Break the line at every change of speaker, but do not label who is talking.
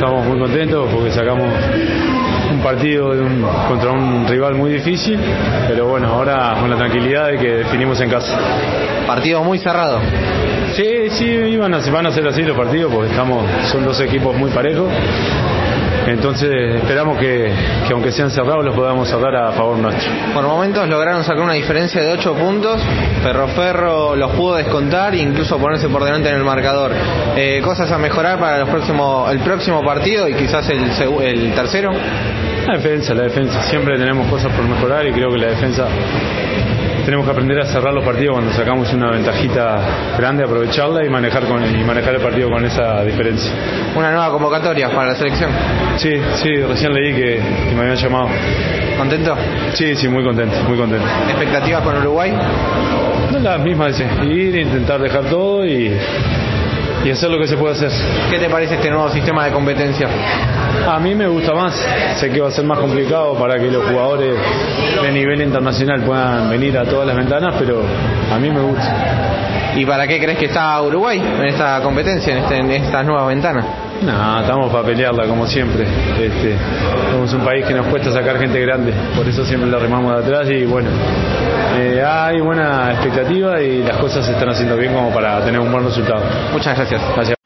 Estamos muy contentos porque sacamos un partido contra un rival muy difícil, pero bueno, ahora con la tranquilidad de que definimos en casa.
Partido muy cerrado.
Sí, sí, iban a, van a ser así los partidos porque estamos, son dos equipos muy parejos. Entonces esperamos que, aunque sean cerrados los podamos cerrar a favor nuestro.
Por momentos lograron sacar una diferencia de 8 puntos, Ferro Ferro los pudo descontar e incluso ponerse por delante en el marcador. Eh, cosas a mejorar para los próximos, el próximo partido y quizás el, el tercero.
La defensa, la defensa. Siempre tenemos cosas por mejorar y creo que la defensa tenemos que aprender a cerrar los partidos cuando sacamos una ventajita grande, aprovecharla y manejar con y manejar el partido con esa diferencia.
Una nueva convocatoria para la selección.
Sí, sí, recién leí que, me habían llamado.
¿Contento?
Sí, sí, muy contento, muy contento.
¿Expectativas con Uruguay?
No, las mismas, ir, intentar dejar todo y y hacer lo que se puede hacer.
¿Qué te parece este nuevo sistema de competencia?
A mí me gusta más. Sé que va a ser más complicado para que los jugadores nivel internacional puedan venir a todas las ventanas, pero a mí me gusta.
¿Y para qué crees que está Uruguay en esta competencia, en, este, en estas nuevas ventanas?
No, estamos para pelearla como siempre. Este, somos un país que nos cuesta sacar gente grande, por eso siempre la remamos de atrás y bueno, eh, hay buena expectativa y las cosas se están haciendo bien como para tener un buen resultado.
Muchas gracias.
Gracias.